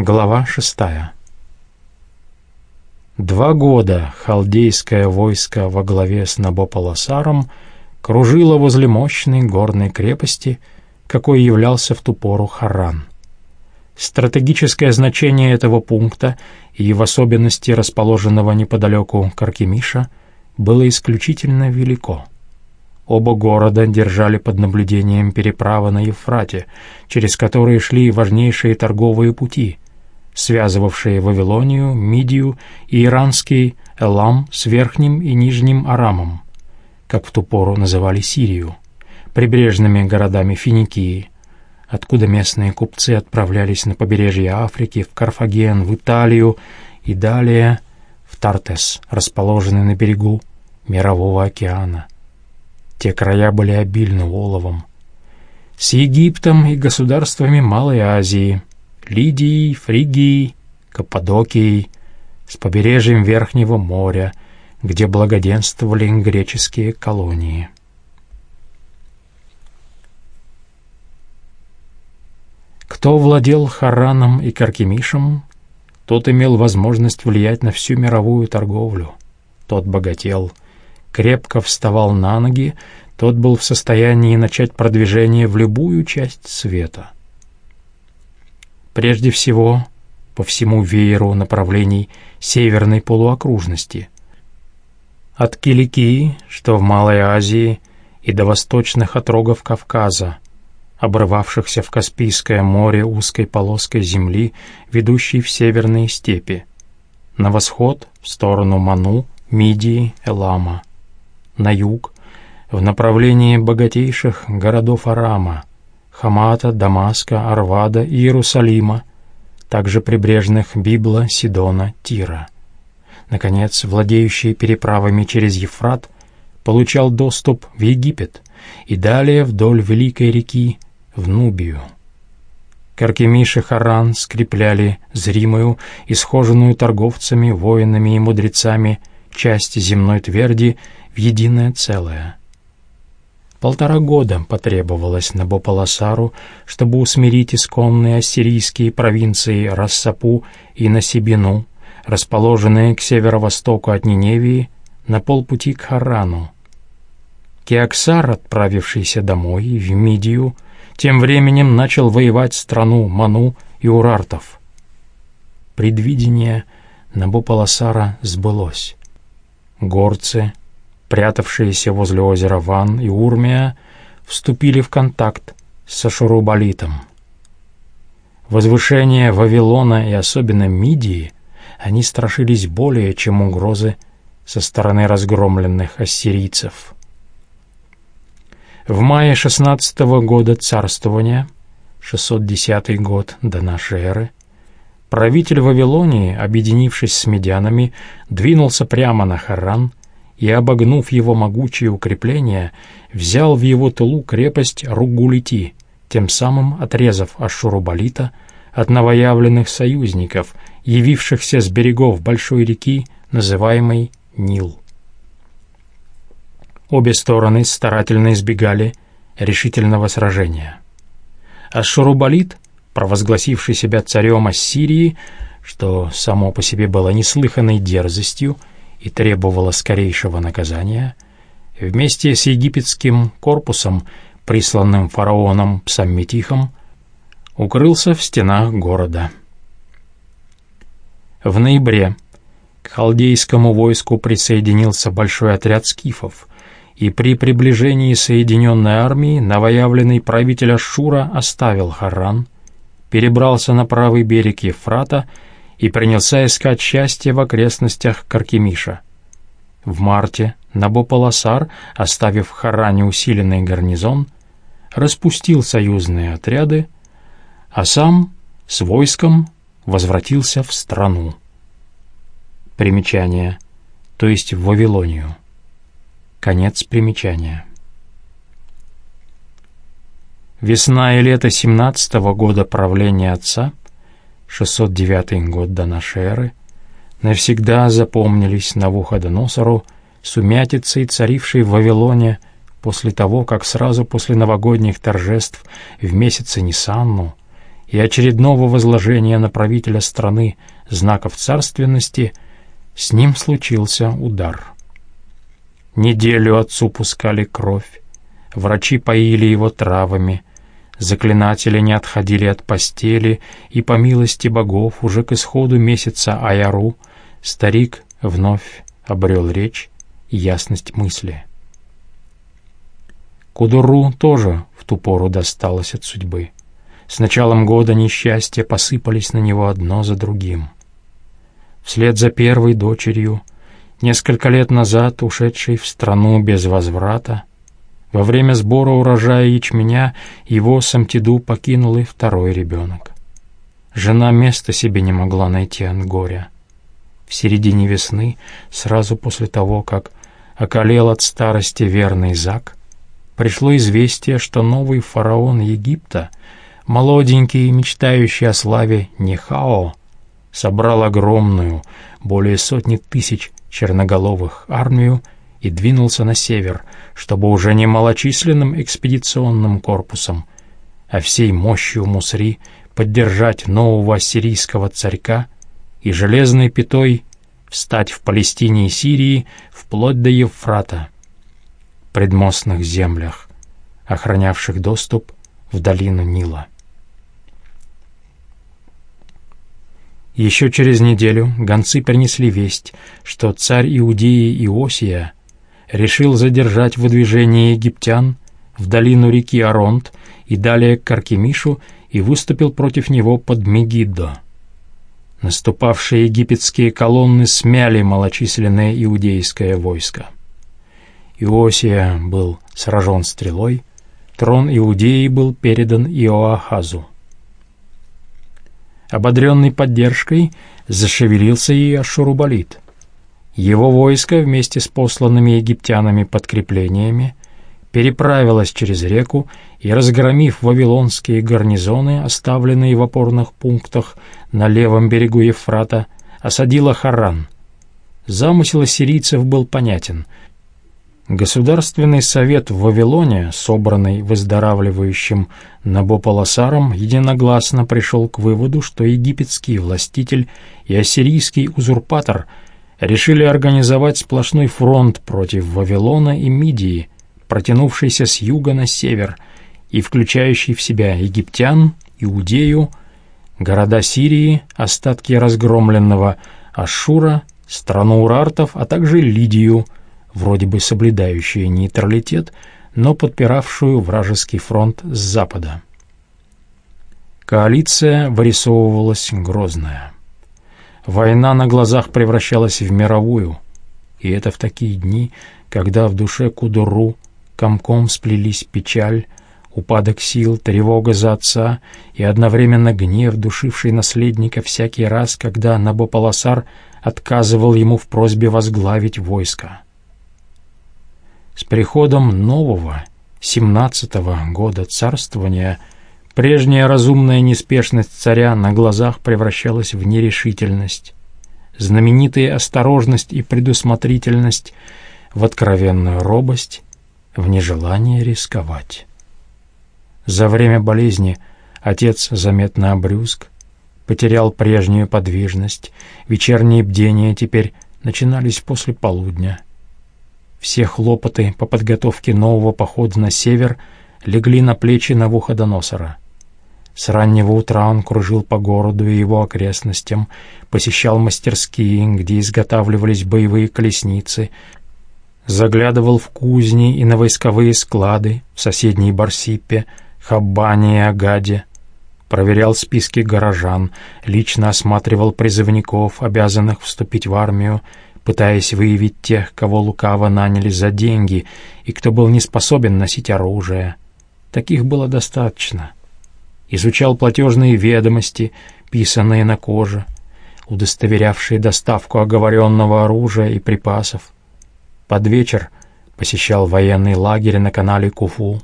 Глава шестая. Два года халдейское войско во главе с Набополосаром кружило возле мощной горной крепости, какой являлся в ту пору Харан. Стратегическое значение этого пункта и в особенности расположенного неподалеку Каркемиша было исключительно велико. Оба города держали под наблюдением переправы на Евфрате, через которые шли важнейшие торговые пути — связывавшие Вавилонию, Мидию и иранский Элам с Верхним и Нижним Арамом, как в ту пору называли Сирию, прибрежными городами Финикии, откуда местные купцы отправлялись на побережье Африки, в Карфаген, в Италию и далее в Тартес, расположенный на берегу Мирового океана. Те края были обильны оловом. С Египтом и государствами Малой Азии – Лидией, Фригией, Каппадокией, с побережьем Верхнего моря, где благоденствовали греческие колонии. Кто владел Хараном и Каркемишем, тот имел возможность влиять на всю мировую торговлю. Тот богател, крепко вставал на ноги, тот был в состоянии начать продвижение в любую часть света — Прежде всего, по всему вееру направлений северной полуокружности. От Киликии, что в Малой Азии, и до восточных отрогов Кавказа, обрывавшихся в Каспийское море узкой полоской земли, ведущей в северные степи. На восход, в сторону Ману, Мидии, Элама. На юг, в направлении богатейших городов Арама, Хамата, Дамаска, Арвада и Иерусалима, также прибрежных Библа, Сидона, Тира. Наконец, владеющий переправами через Ефрат получал доступ в Египет и далее вдоль Великой реки в Нубию. Каркемиш и Харан скрепляли зримую, исхоженную торговцами, воинами и мудрецами часть земной тверди в единое целое — Полтора года потребовалось Набополосару, чтобы усмирить исконные ассирийские провинции Рассапу и Насибину, расположенные к северо-востоку от Ниневии, на полпути к Харану. Кеоксар, отправившийся домой в Мидию, тем временем начал воевать страну Ману и Урартов. Предвидение Набополосара сбылось. Горцы — прятавшиеся возле озера Ван и Урмия, вступили в контакт с Ашурубалитом. Возвышение Вавилона и особенно Мидии они страшились более, чем угрозы со стороны разгромленных ассирийцев. В мае 16 -го года царствования, 610 год до нашей эры, правитель Вавилонии, объединившись с медянами, двинулся прямо на Харан и, обогнув его могучие укрепления, взял в его тылу крепость Ругулити, тем самым отрезав Ашурубалита от новоявленных союзников, явившихся с берегов большой реки, называемой Нил. Обе стороны старательно избегали решительного сражения. Ашурубалит, провозгласивший себя царем Ассирии, что само по себе было неслыханной дерзостью, и требовала скорейшего наказания, вместе с египетским корпусом, присланным фараоном Псамметихом, укрылся в стенах города. В ноябре к халдейскому войску присоединился большой отряд скифов, и при приближении Соединенной армии новоявленный правитель Ашура оставил Харран, перебрался на правый берег Ефрата и принялся искать счастье в окрестностях Каркемиша. В марте Набополосар, оставив в Харане усиленный гарнизон, распустил союзные отряды, а сам с войском возвратился в страну. Примечание, то есть в Вавилонию. Конец примечания. Весна и лето 17 -го года правления отца 609 год до нашей эры, навсегда запомнились Навуходоносору сумятицей, царившей в Вавилоне после того, как сразу после новогодних торжеств в месяце Нисанну и очередного возложения на правителя страны знаков царственности, с ним случился удар. Неделю отцу пускали кровь, врачи поили его травами, заклинатели не отходили от постели, и по милости богов уже к исходу месяца Аяру старик вновь обрел речь и ясность мысли. Кудуру тоже в ту пору досталось от судьбы. С началом года несчастья посыпались на него одно за другим. Вслед за первой дочерью, несколько лет назад ушедшей в страну без возврата, во время сбора урожая ячменя его Самтиду покинул и второй ребенок. Жена места себе не могла найти от горя. В середине весны, сразу после того, как околел от старости верный Зак, пришло известие, что новый фараон Египта — молоденький, мечтающий о славе Нехао, собрал огромную, более сотни тысяч черноголовых армию и двинулся на север, чтобы уже не малочисленным экспедиционным корпусом, а всей мощью Мусри поддержать нового ассирийского царька и железной пятой встать в Палестине и Сирии вплоть до Евфрата, предмостных землях, охранявших доступ в долину Нила. Еще через неделю гонцы принесли весть, что царь Иудеи Иосия решил задержать выдвижение египтян в долину реки Аронт и далее к Каркемишу и выступил против него под Мегиддо. Наступавшие египетские колонны смяли малочисленное иудейское войско. Иосия был сражен стрелой, трон Иудеи был передан Иоахазу. Ободренный поддержкой, зашевелился и Ашурубалит. Его войско вместе с посланными египтянами подкреплениями переправилось через реку и, разгромив вавилонские гарнизоны, оставленные в опорных пунктах на левом берегу Ефрата, осадило Харан. Замысел ассирийцев был понятен — Государственный совет в Вавилоне, собранный выздоравливающим Набополосаром, единогласно пришел к выводу, что египетский властитель и ассирийский узурпатор решили организовать сплошной фронт против Вавилона и Мидии, протянувшийся с юга на север и включающий в себя египтян, Иудею, города Сирии, остатки разгромленного Ашура, страну урартов, а также Лидию – вроде бы соблюдающую нейтралитет, но подпиравшую вражеский фронт с запада. Коалиция вырисовывалась грозная. Война на глазах превращалась в мировую, и это в такие дни, когда в душе Кудуру комком сплелись печаль, упадок сил, тревога за отца и одновременно гнев, душивший наследника всякий раз, когда Набополосар отказывал ему в просьбе возглавить войско. С приходом нового, семнадцатого года царствования, прежняя разумная неспешность царя на глазах превращалась в нерешительность, знаменитая осторожность и предусмотрительность в откровенную робость, в нежелание рисковать. За время болезни отец заметно обрюзг, потерял прежнюю подвижность, вечерние бдения теперь начинались после полудня — все хлопоты по подготовке нового похода на север легли на плечи Навуходоносора. С раннего утра он кружил по городу и его окрестностям, посещал мастерские, где изготавливались боевые колесницы, заглядывал в кузни и на войсковые склады в соседней Барсипе, Хаббане и Агаде, проверял списки горожан, лично осматривал призывников, обязанных вступить в армию, пытаясь выявить тех, кого лукаво наняли за деньги и кто был не способен носить оружие. Таких было достаточно. Изучал платежные ведомости, писанные на коже, удостоверявшие доставку оговоренного оружия и припасов. Под вечер посещал военный лагерь на канале Куфу,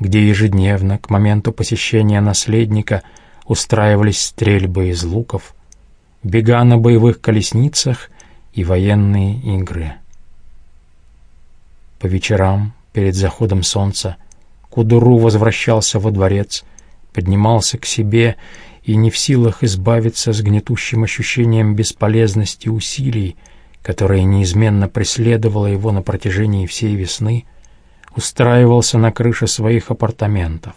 где ежедневно, к моменту посещения наследника, устраивались стрельбы из луков, бега на боевых колесницах и военные игры. По вечерам, перед заходом солнца, Кудуру возвращался во дворец, поднимался к себе и не в силах избавиться с гнетущим ощущением бесполезности усилий, которое неизменно преследовало его на протяжении всей весны, устраивался на крыше своих апартаментов.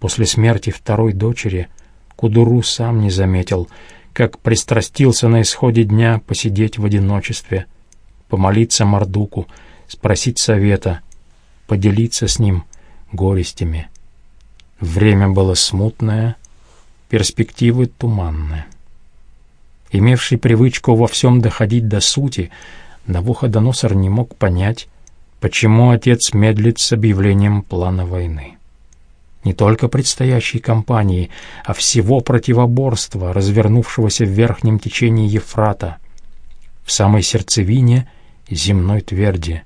После смерти второй дочери Кудуру сам не заметил, как пристрастился на исходе дня посидеть в одиночестве, помолиться Мордуку, спросить совета, поделиться с ним горестями. Время было смутное, перспективы туманные. Имевший привычку во всем доходить до сути, Навуходоносор не мог понять, почему отец медлит с объявлением плана войны. Не только предстоящей кампании, а всего противоборства, развернувшегося в верхнем течении Ефрата, в самой сердцевине земной тверди.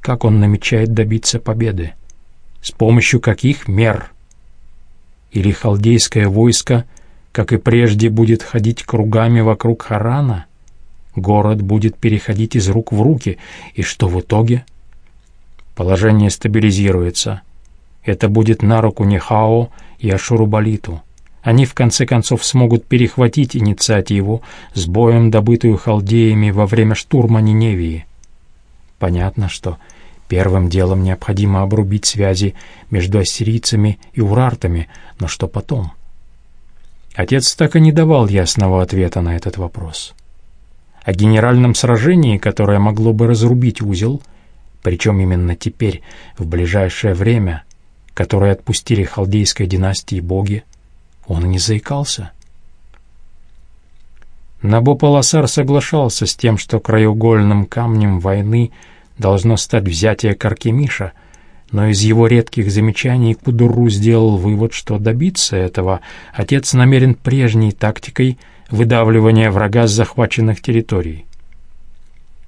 Как он намечает добиться победы? С помощью каких мер? Или халдейское войско, как и прежде, будет ходить кругами вокруг Харана? Город будет переходить из рук в руки, и что в итоге? Положение стабилизируется. Это будет на руку Нехао и Ашурубалиту. Они в конце концов смогут перехватить инициативу с боем, добытую халдеями во время штурма Ниневии. Понятно, что Первым делом необходимо обрубить связи между ассирийцами и урартами, но что потом? Отец так и не давал ясного ответа на этот вопрос. О генеральном сражении, которое могло бы разрубить узел, причем именно теперь, в ближайшее время, которое отпустили халдейской династии боги, он не заикался. Набополосар соглашался с тем, что краеугольным камнем войны — должно стать взятие Каркемиша, но из его редких замечаний Кудуру сделал вывод, что добиться этого отец намерен прежней тактикой выдавливания врага с захваченных территорий.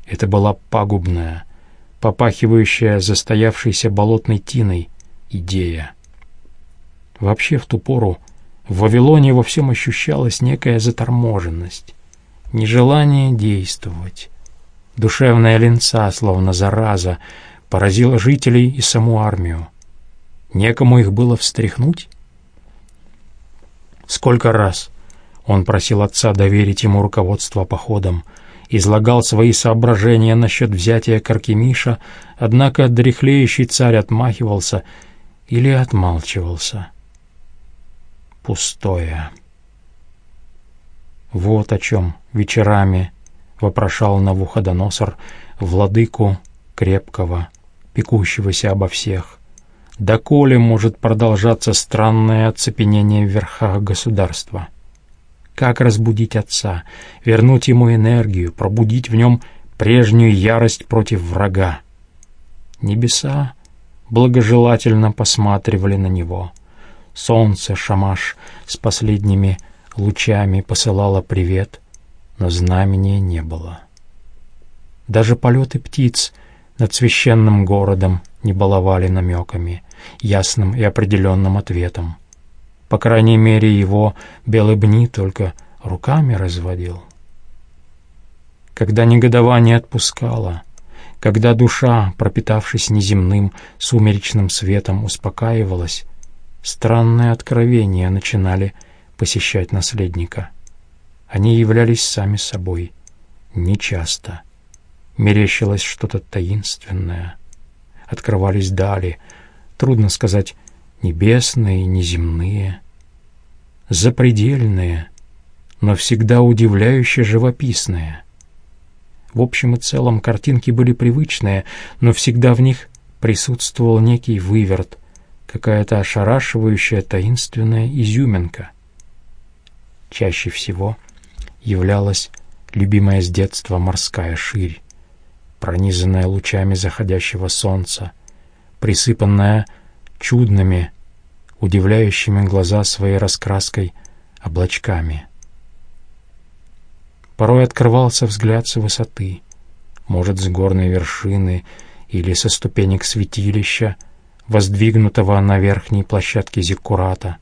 Это была пагубная, попахивающая застоявшейся болотной тиной идея. Вообще в ту пору в Вавилоне во всем ощущалась некая заторможенность, нежелание действовать, Душевная линца, словно зараза, поразила жителей и саму армию. Некому их было встряхнуть? Сколько раз он просил отца доверить ему руководство походом, излагал свои соображения насчет взятия Каркемиша, однако дряхлеющий царь отмахивался или отмалчивался. Пустое. Вот о чем вечерами вопрошал Навуходоносор владыку крепкого, пекущегося обо всех. Доколе может продолжаться странное оцепенение в верхах государства? Как разбудить отца, вернуть ему энергию, пробудить в нем прежнюю ярость против врага? Небеса благожелательно посматривали на него. Солнце, Шамаш, с последними лучами посылало привет, но знамения не было. Даже полеты птиц над священным городом не баловали намеками, ясным и определенным ответом. По крайней мере, его белый бни только руками разводил. Когда негодование отпускало, когда душа, пропитавшись неземным сумеречным светом, успокаивалась, странные откровения начинали посещать наследника — они являлись сами собой, нечасто. Мерещилось что-то таинственное. Открывались дали, трудно сказать, небесные, неземные, запредельные, но всегда удивляюще живописные. В общем и целом картинки были привычные, но всегда в них присутствовал некий выверт, какая-то ошарашивающая таинственная изюминка. Чаще всего — являлась любимая с детства морская ширь, пронизанная лучами заходящего солнца, присыпанная чудными, удивляющими глаза своей раскраской облачками. Порой открывался взгляд с высоты, может, с горной вершины или со ступенек святилища, воздвигнутого на верхней площадке Зиккурата.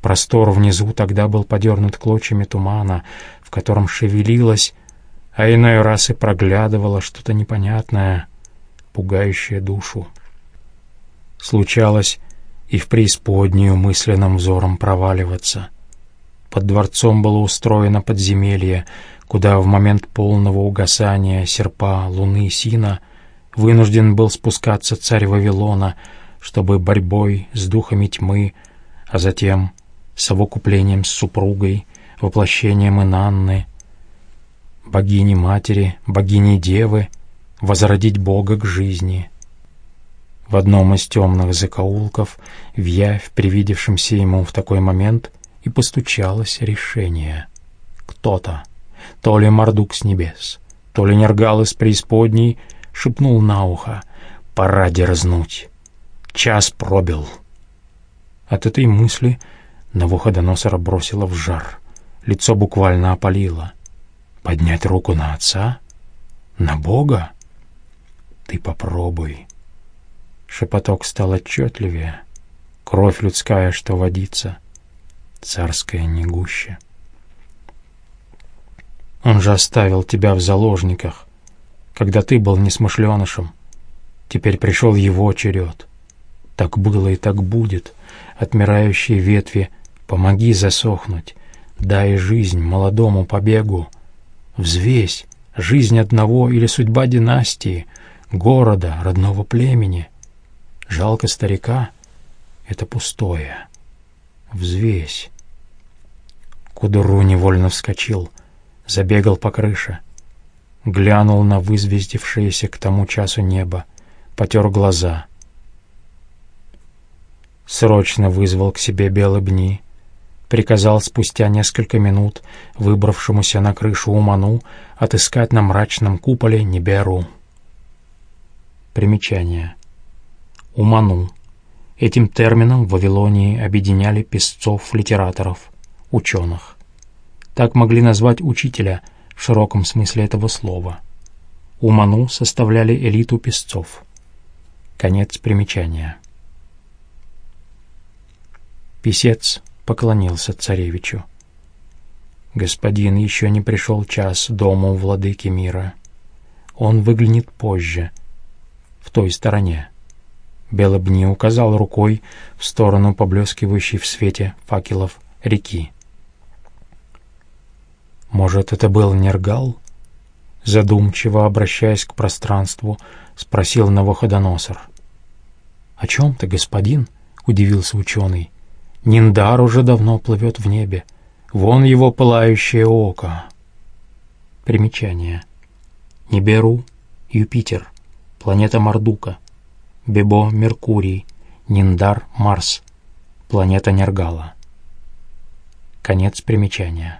Простор внизу тогда был подернут клочьями тумана, в котором шевелилось, а иной раз и проглядывало что-то непонятное, пугающее душу. Случалось, и в преисподнюю мысленным взором проваливаться. Под дворцом было устроено подземелье, куда в момент полного угасания серпа луны Сина вынужден был спускаться царь Вавилона, чтобы борьбой с духами тьмы, а затем совокуплением с супругой, воплощением Инанны, богини-матери, богини-девы, возродить Бога к жизни. В одном из темных закоулков, в явь, привидевшемся ему в такой момент, и постучалось решение. Кто-то, то ли Мордук с небес, то ли Нергал из преисподней, шепнул на ухо «Пора дерзнуть! Час пробил!» От этой мысли Навуходоносора бросило в жар, лицо буквально опалило. «Поднять руку на отца? На Бога? Ты попробуй!» Шепоток стал отчетливее. Кровь людская, что водится, царская не гуще. Он же оставил тебя в заложниках, когда ты был несмышленышем. Теперь пришел его черед. Так было и так будет. Отмирающие ветви, помоги засохнуть. Дай жизнь молодому побегу. Взвесь жизнь одного или судьба династии, города, родного племени. Жалко старика — это пустое. Взвесь. Кудуру невольно вскочил, забегал по крыше — глянул на вызвездившееся к тому часу небо, потер глаза. Срочно вызвал к себе Белобни, приказал спустя несколько минут выбравшемуся на крышу Уману отыскать на мрачном куполе Неберу. Примечание. Уману. Этим термином в Вавилонии объединяли песцов-литераторов, ученых. Так могли назвать учителя – в широком смысле этого слова. Уману составляли элиту песцов. Конец примечания. Песец поклонился царевичу. «Господин, еще не пришел час дому владыки мира. Он выглянет позже, в той стороне». Белобни указал рукой в сторону поблескивающей в свете факелов реки. Может, это был Нергал? Задумчиво обращаясь к пространству, спросил Навуходоносор. «О чем ты, господин?» — удивился ученый. «Ниндар уже давно плывет в небе. Вон его пылающее око». Примечание. Ниберу — Юпитер, планета Мардука. Бебо — Меркурий, Ниндар — Марс, планета Нергала. Конец примечания.